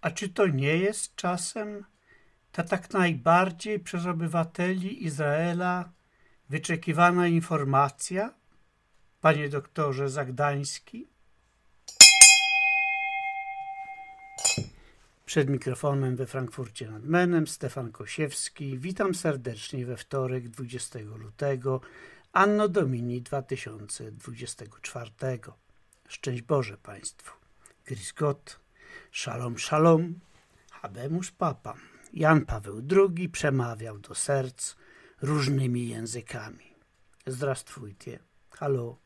A czy to nie jest czasem ta tak najbardziej przez obywateli Izraela wyczekiwana informacja, panie doktorze Zagdański? Przed mikrofonem we Frankfurcie nad Menem Stefan Kosiewski. Witam serdecznie we wtorek 20 lutego Anno Domini 2024. Szczęść Boże Państwu. Gris Gott, Shalom Shalom, Habemus Papa. Jan Paweł II przemawiał do serc różnymi językami. Zdrastwujcie. Halo.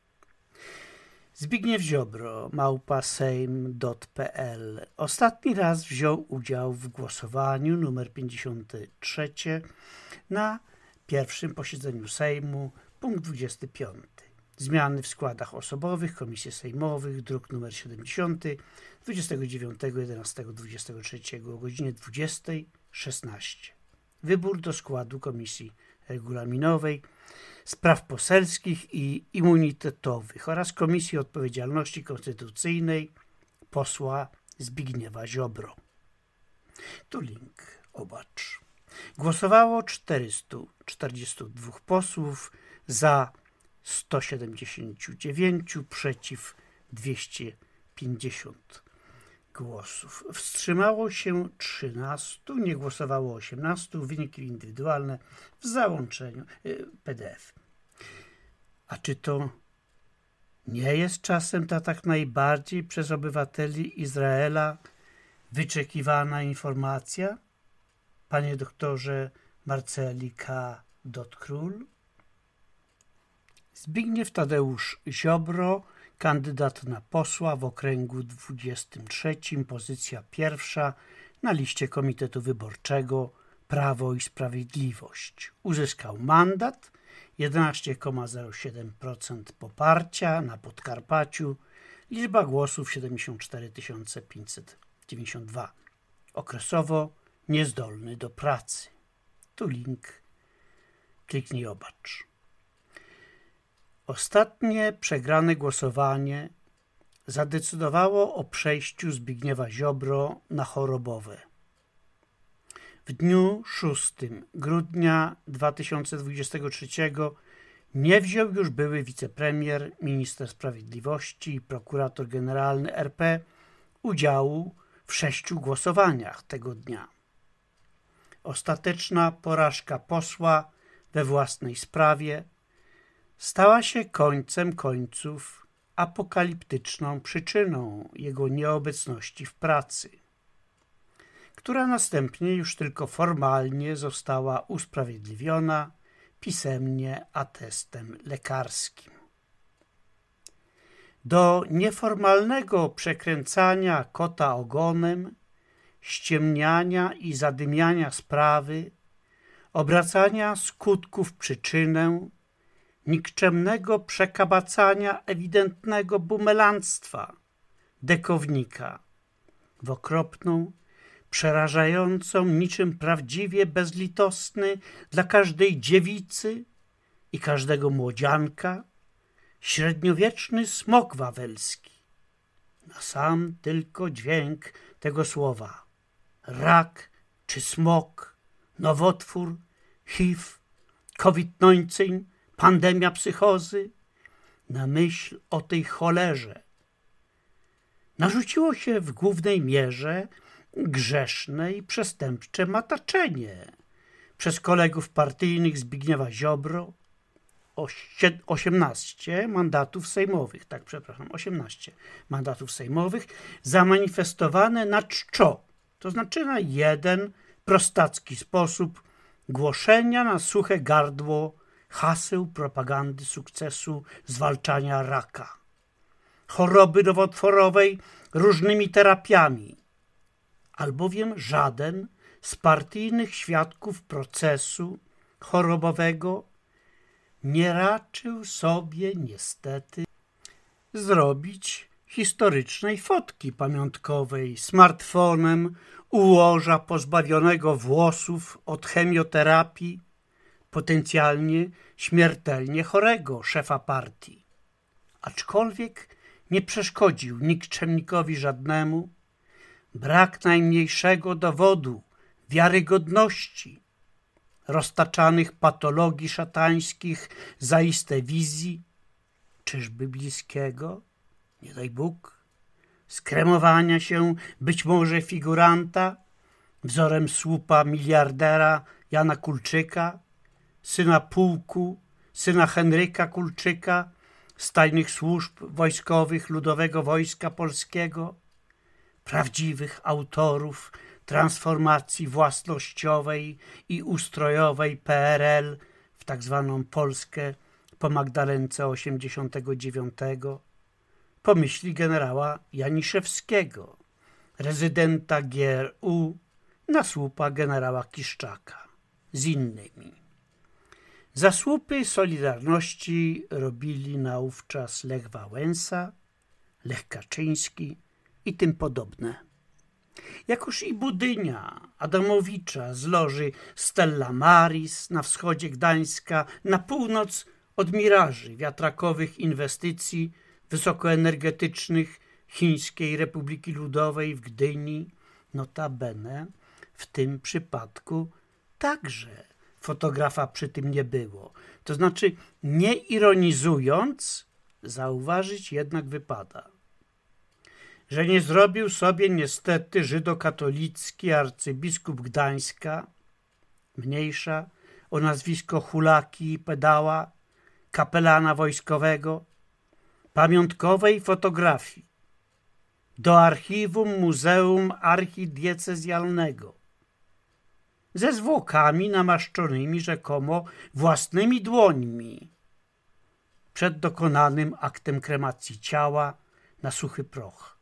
Zbigniew Ziobro, małpa sejm.pl. Ostatni raz wziął udział w głosowaniu numer 53 na pierwszym posiedzeniu Sejmu, punkt 25. Zmiany w składach osobowych komisji sejmowych, druk numer 70, 29.11.23 o godzinie 20.16. Wybór do składu komisji regulaminowej, spraw poselskich i immunitetowych oraz Komisji Odpowiedzialności Konstytucyjnej posła Zbigniewa Ziobro. Tu link, obacz. Głosowało 442 posłów za 179, przeciw 250 głosów. Wstrzymało się 13, nie głosowało 18, wyniki indywidualne w załączeniu y, PDF. A czy to nie jest czasem ta tak najbardziej przez obywateli Izraela wyczekiwana informacja? Panie doktorze Marceli K. Król? Zbigniew Tadeusz Ziobro, kandydat na posła w okręgu 23, pozycja pierwsza na liście Komitetu Wyborczego Prawo i Sprawiedliwość. Uzyskał mandat 11,07% poparcia na Podkarpaciu, liczba głosów 74 592. Okresowo niezdolny do pracy. Tu link. Kliknij obacz. Ostatnie przegrane głosowanie zadecydowało o przejściu Zbigniewa Ziobro na chorobowe. W dniu 6 grudnia 2023 nie wziął już były wicepremier, minister sprawiedliwości i prokurator generalny RP udziału w sześciu głosowaniach tego dnia. Ostateczna porażka posła we własnej sprawie stała się końcem końców apokaliptyczną przyczyną jego nieobecności w pracy, która następnie już tylko formalnie została usprawiedliwiona pisemnie atestem lekarskim. Do nieformalnego przekręcania kota ogonem, ściemniania i zadymiania sprawy, obracania skutków przyczynę, nikczemnego przekabacania ewidentnego bumelanstwa dekownika w okropną, przerażającą, niczym prawdziwie bezlitosny dla każdej dziewicy i każdego młodzianka, średniowieczny smok wawelski. Na sam tylko dźwięk tego słowa rak czy smok, nowotwór, HIV, COVID-19 pandemia psychozy, na myśl o tej cholerze. Narzuciło się w głównej mierze grzeszne i przestępcze mataczenie przez kolegów partyjnych Zbigniewa Ziobro, 18 mandatów sejmowych, tak przepraszam, 18 mandatów sejmowych zamanifestowane na czczo, to znaczy na jeden prostacki sposób głoszenia na suche gardło haseł propagandy sukcesu zwalczania raka, choroby nowotworowej różnymi terapiami, albowiem żaden z partyjnych świadków procesu chorobowego nie raczył sobie niestety zrobić historycznej fotki pamiątkowej smartfonem u łoża pozbawionego włosów od chemioterapii potencjalnie śmiertelnie chorego szefa partii. Aczkolwiek nie przeszkodził nikczemnikowi żadnemu brak najmniejszego dowodu wiarygodności roztaczanych patologii szatańskich, zaiste wizji, czyżby bliskiego, nie daj Bóg, skremowania się być może figuranta, wzorem słupa miliardera Jana Kulczyka, syna pułku, syna Henryka Kulczyka, z tajnych służb wojskowych Ludowego Wojska Polskiego, prawdziwych autorów transformacji własnościowej i ustrojowej PRL w tak zwaną Polskę po Magdalence 89, pomyśli generała Janiszewskiego, rezydenta GRU na słupa generała Kiszczaka z innymi. Zasłupy Solidarności robili naówczas Lech Wałęsa, Lech Kaczyński i tym podobne. Jakoż i Budynia, Adamowicza z loży Stella Maris na wschodzie Gdańska, na północ od miraży wiatrakowych inwestycji wysokoenergetycznych Chińskiej Republiki Ludowej w Gdyni, notabene w tym przypadku także fotografa przy tym nie było. To znaczy, nie ironizując, zauważyć jednak wypada, że nie zrobił sobie niestety żydokatolicki arcybiskup Gdańska, mniejsza, o nazwisko Hulaki Pedała, kapelana wojskowego, pamiątkowej fotografii do archiwum Muzeum Archidiecezjalnego ze zwłokami namaszczonymi rzekomo własnymi dłońmi przed dokonanym aktem kremacji ciała na suchy proch.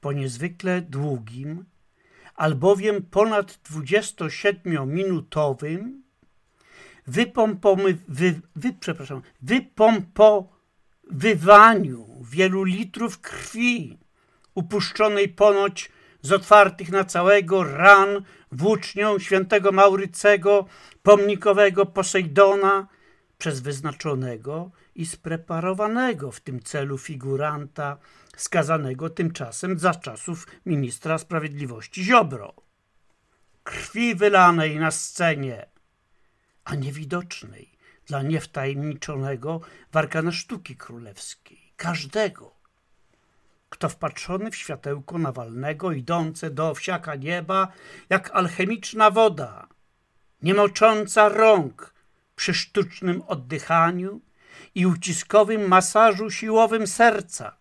Po niezwykle długim, albowiem ponad 27-minutowym wypompomy, wy, wy, wypompowywaniu wielu litrów krwi upuszczonej ponoć z otwartych na całego ran włócznią świętego Maurycego, pomnikowego Posejdona, przez wyznaczonego i spreparowanego w tym celu figuranta, skazanego tymczasem za czasów ministra sprawiedliwości Ziobro. Krwi wylanej na scenie, a niewidocznej dla niewtajemniczonego w arkana sztuki królewskiej, każdego, kto wpatrzony w światełko Nawalnego, idące do wsiaka nieba, jak alchemiczna woda, nie mocząca rąk przy sztucznym oddychaniu i uciskowym masażu siłowym serca,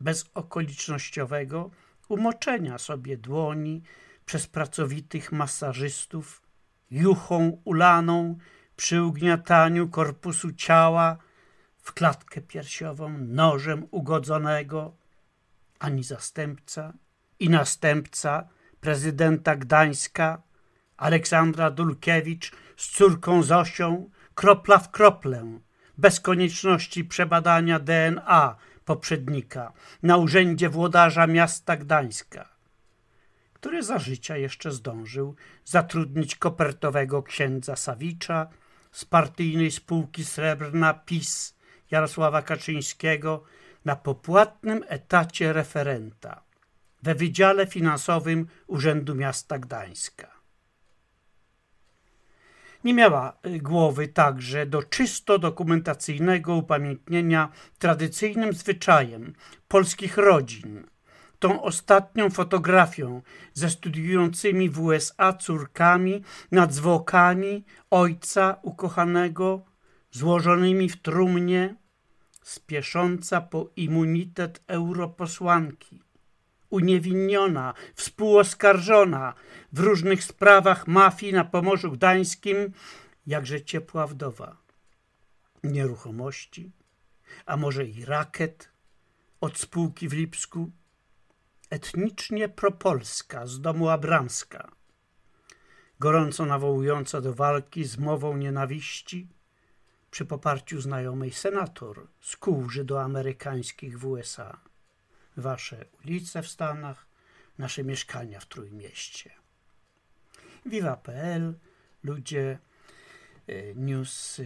bez okolicznościowego umoczenia sobie dłoni przez pracowitych masażystów, juchą ulaną przy ugniataniu korpusu ciała w klatkę piersiową nożem ugodzonego, ani zastępca i następca prezydenta Gdańska, Aleksandra Dulkiewicz z córką Zosią, kropla w kroplę, bez konieczności przebadania DNA poprzednika na urzędzie włodarza miasta Gdańska, który za życia jeszcze zdążył zatrudnić kopertowego księdza Sawicza z partyjnej spółki Srebrna PiS Jarosława Kaczyńskiego na popłatnym etacie referenta we Wydziale Finansowym Urzędu Miasta Gdańska. Nie miała y, głowy także do czysto dokumentacyjnego upamiętnienia tradycyjnym zwyczajem polskich rodzin, tą ostatnią fotografią ze studiującymi w USA córkami nad zwłokami ojca ukochanego złożonymi w trumnie, spiesząca po immunitet europosłanki, uniewinniona, współoskarżona w różnych sprawach mafii na Pomorzu Gdańskim, jakże ciepła wdowa. Nieruchomości, a może i rakiet od spółki w Lipsku, etnicznie propolska z domu Abramska, gorąco nawołująca do walki z mową nienawiści, przy poparciu znajomej senator z kół żydoamerykańskich w USA. Wasze ulice w Stanach, nasze mieszkania w Trójmieście. Viva.pl, ludzie, e, news, e,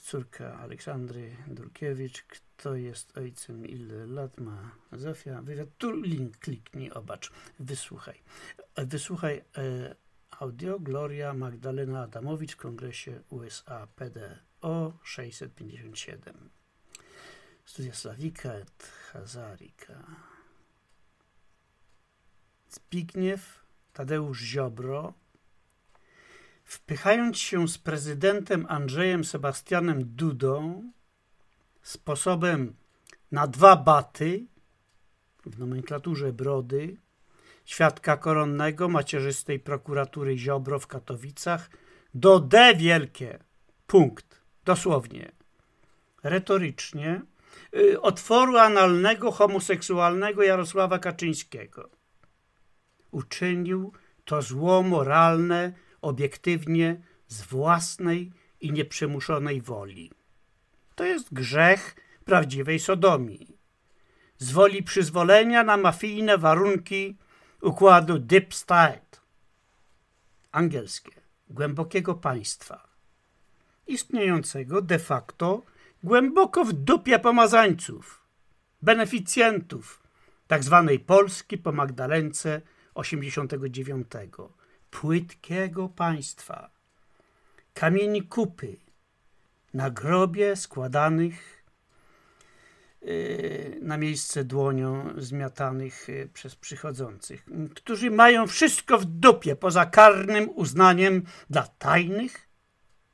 córka Aleksandry Durkiewicz, kto jest ojcem, ile lat ma Zofia. Wywiad. Tu link kliknij, obacz, wysłuchaj. Wysłuchaj e, audio Gloria Magdalena Adamowicz w Kongresie USA PDO 657. Studia Slawika et Hazarika. Zbigniew Tadeusz Ziobro, wpychając się z prezydentem Andrzejem Sebastianem Dudą sposobem na dwa baty w nomenklaturze brody, świadka koronnego macierzystej prokuratury Ziobro w Katowicach do D wielkie. Punkt. Dosłownie. Retorycznie y, otworu analnego homoseksualnego Jarosława Kaczyńskiego. Uczynił to zło moralne obiektywnie z własnej i nieprzymuszonej woli. To jest grzech prawdziwej sodomii. Z woli przyzwolenia na mafijne warunki układu deep state, angielskie, głębokiego państwa, istniejącego de facto głęboko w dupie pomazańców, beneficjentów tak zwanej Polski po Magdalence 89, płytkiego państwa, kamieni kupy, na grobie składanych y, na miejsce dłonią zmiatanych y, przez przychodzących, którzy mają wszystko w dupie poza karnym uznaniem dla tajnych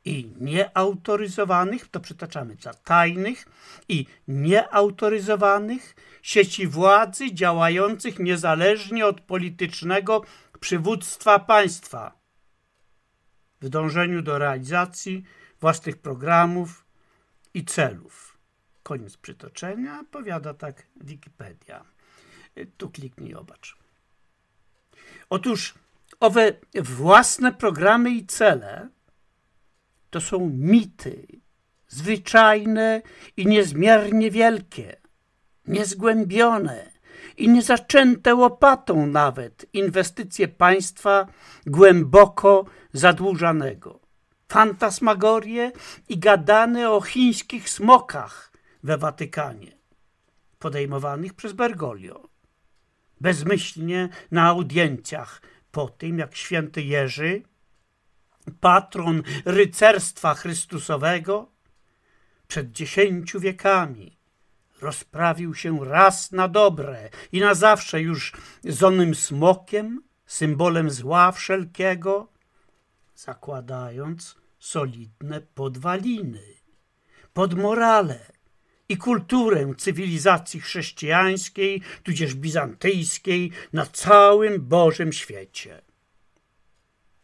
i nieautoryzowanych, to przytaczamy, dla tajnych i nieautoryzowanych sieci władzy działających niezależnie od politycznego przywództwa państwa w dążeniu do realizacji własnych programów i celów. Koniec przytoczenia, powiada tak Wikipedia. Tu kliknij, obacz. Otóż owe własne programy i cele to są mity, zwyczajne i niezmiernie wielkie, niezgłębione i niezaczęte łopatą nawet inwestycje państwa głęboko zadłużanego fantasmagorie i gadane o chińskich smokach we Watykanie, podejmowanych przez Bergoglio. Bezmyślnie na audiencjach po tym, jak święty Jerzy, patron rycerstwa Chrystusowego, przed dziesięciu wiekami rozprawił się raz na dobre i na zawsze już z onym smokiem, symbolem zła wszelkiego, zakładając solidne podwaliny pod morale i kulturę cywilizacji chrześcijańskiej, tudzież bizantyjskiej na całym Bożym świecie.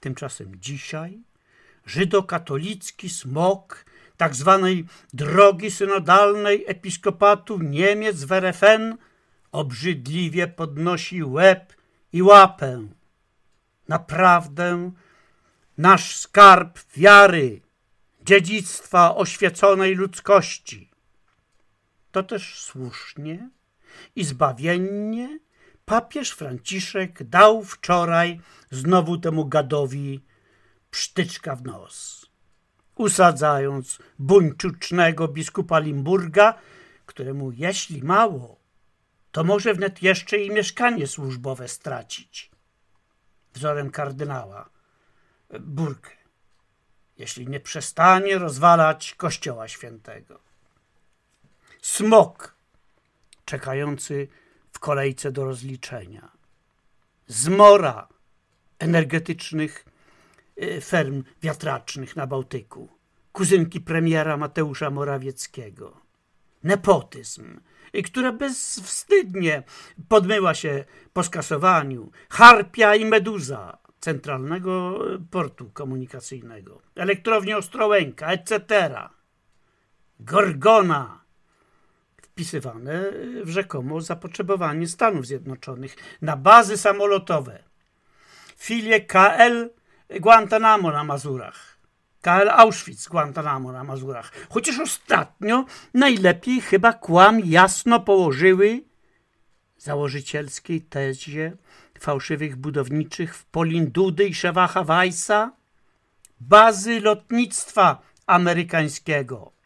Tymczasem dzisiaj żydokatolicki smok tak zwanej drogi synodalnej episkopatu Niemiec w RFN obrzydliwie podnosi łeb i łapę. Naprawdę nasz skarb wiary, dziedzictwa oświeconej ludzkości. To też słusznie i zbawiennie papież Franciszek dał wczoraj znowu temu gadowi psztyczka w nos, usadzając buńczucznego biskupa Limburga, któremu jeśli mało, to może wnet jeszcze i mieszkanie służbowe stracić. Wzorem kardynała Burkę, jeśli nie przestanie rozwalać Kościoła Świętego. Smok czekający w kolejce do rozliczenia. Zmora energetycznych y, ferm wiatracznych na Bałtyku. Kuzynki premiera Mateusza Morawieckiego. Nepotyzm, y, która bezwstydnie podmyła się po skasowaniu. Harpia i meduza centralnego portu komunikacyjnego, elektrownia Ostrołęka, etc. Gorgona, wpisywane w rzekomo zapotrzebowanie Stanów Zjednoczonych na bazy samolotowe, filie KL Guantanamo na Mazurach, KL Auschwitz Guantanamo na Mazurach. Chociaż ostatnio najlepiej chyba kłam jasno położyły założycielskiej tezie fałszywych budowniczych w Polin Dudy i Szewacha Weissa, bazy lotnictwa amerykańskiego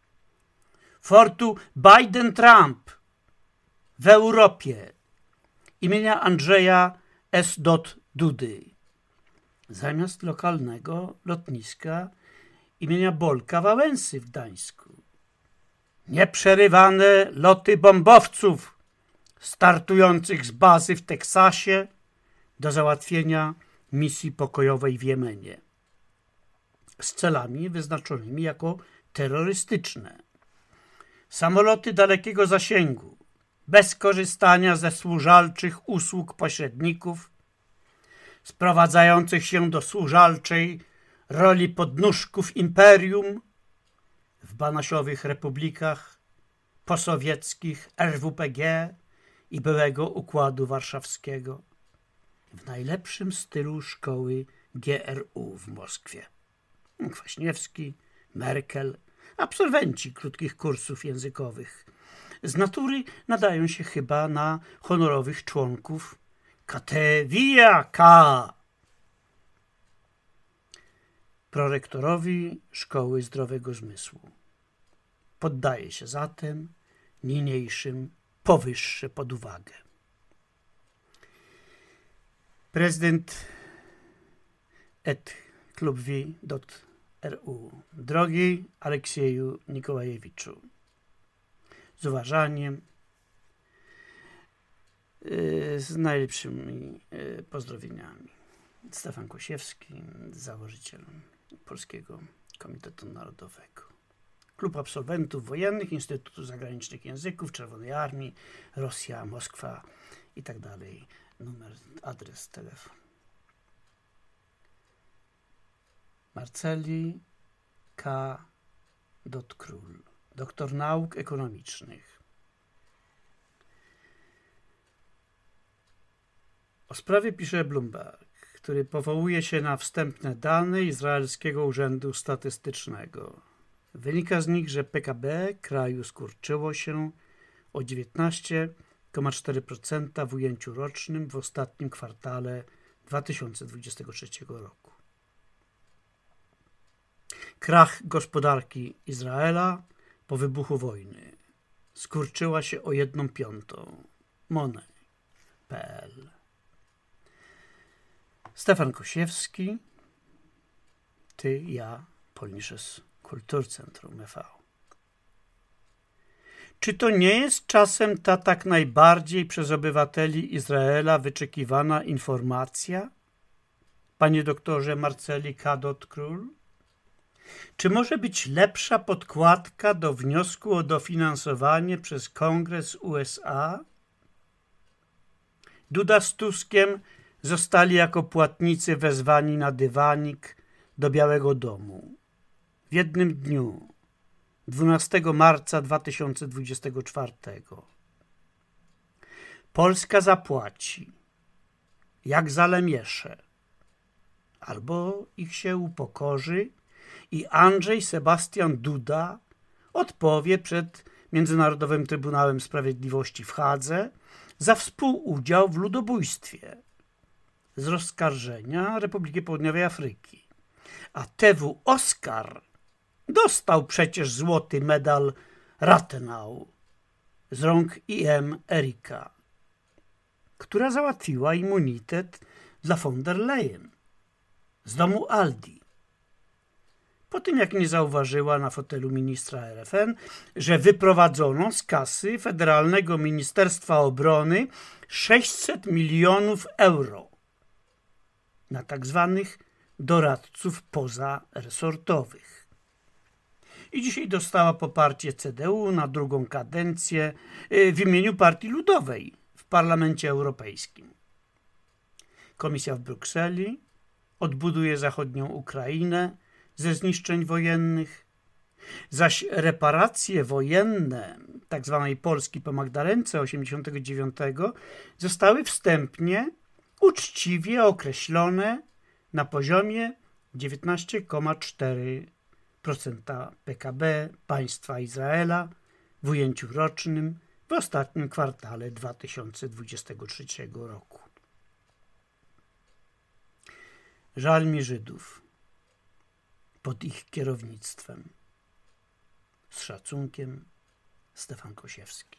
fortu Biden-Trump w Europie imienia Andrzeja S. Dudy zamiast lokalnego lotniska imienia Bolka Wałęsy w Gdańsku. Nieprzerywane loty bombowców startujących z bazy w Teksasie do załatwienia misji pokojowej w Jemenie z celami wyznaczonymi jako terrorystyczne. Samoloty dalekiego zasięgu, bez korzystania ze służalczych usług pośredników, sprowadzających się do służalczej roli podnóżków imperium w banasiowych republikach posowieckich RWPG i byłego Układu Warszawskiego w najlepszym stylu szkoły GRU w Moskwie. Kwaśniewski, Merkel, absolwenci krótkich kursów językowych. Z natury nadają się chyba na honorowych członków Katewia K. Prorektorowi Szkoły Zdrowego Zmysłu. Poddaje się zatem niniejszym powyższe pod uwagę. Prezydent et klubwi.ru Drogi Aleksieju Nikołajewiczu, z uważaniem, y, z najlepszymi y, pozdrowieniami. Stefan Kosiewski, założyciel Polskiego Komitetu Narodowego. Klub Absolwentów Wojennych Instytutu Zagranicznych Języków, Czerwonej Armii, Rosja, Moskwa i tak. Numer, adres, telefon. Marceli K. Król, doktor nauk ekonomicznych. O sprawie pisze Bloomberg, który powołuje się na wstępne dane Izraelskiego Urzędu Statystycznego. Wynika z nich, że PKB kraju skurczyło się o 19,4% w ujęciu rocznym w ostatnim kwartale 2023 roku. Krach gospodarki Izraela po wybuchu wojny skurczyła się o jedną piątą. Money.pl Stefan Kosiewski, ty, ja, Polnisches Kulturcentrum e.V. Czy to nie jest czasem ta tak najbardziej przez obywateli Izraela wyczekiwana informacja? Panie doktorze Marceli Kadot Król? Czy może być lepsza podkładka do wniosku o dofinansowanie przez Kongres USA? Duda z Tuskiem zostali jako płatnicy wezwani na dywanik do Białego Domu. W jednym dniu, 12 marca 2024. Polska zapłaci, jak za lemiesze, albo ich się upokorzy i Andrzej Sebastian Duda odpowie przed Międzynarodowym Trybunałem Sprawiedliwości w Hadze za współudział w ludobójstwie z rozskarżenia Republiki Południowej Afryki. A TW Oscar dostał przecież złoty medal Rathenau z rąk IM Erika, która załatwiła immunitet dla von der Leyen z domu Aldi po tym jak nie zauważyła na fotelu ministra RFN, że wyprowadzono z kasy Federalnego Ministerstwa Obrony 600 milionów euro na tak zwanych doradców pozaresortowych. I dzisiaj dostała poparcie CDU na drugą kadencję y, w imieniu Partii Ludowej w Parlamencie Europejskim. Komisja w Brukseli odbuduje zachodnią Ukrainę ze zniszczeń wojennych, zaś reparacje wojenne tzw. Tak Polski po Magdalence 89 zostały wstępnie uczciwie określone na poziomie 19,4% PKB państwa Izraela w ujęciu rocznym w ostatnim kwartale 2023 roku. Żal mi Żydów pod ich kierownictwem. Z szacunkiem Stefan Kosiewski.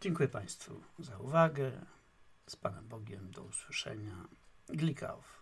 Dziękuję Państwu za uwagę. Z Panem Bogiem do usłyszenia. Glikauf.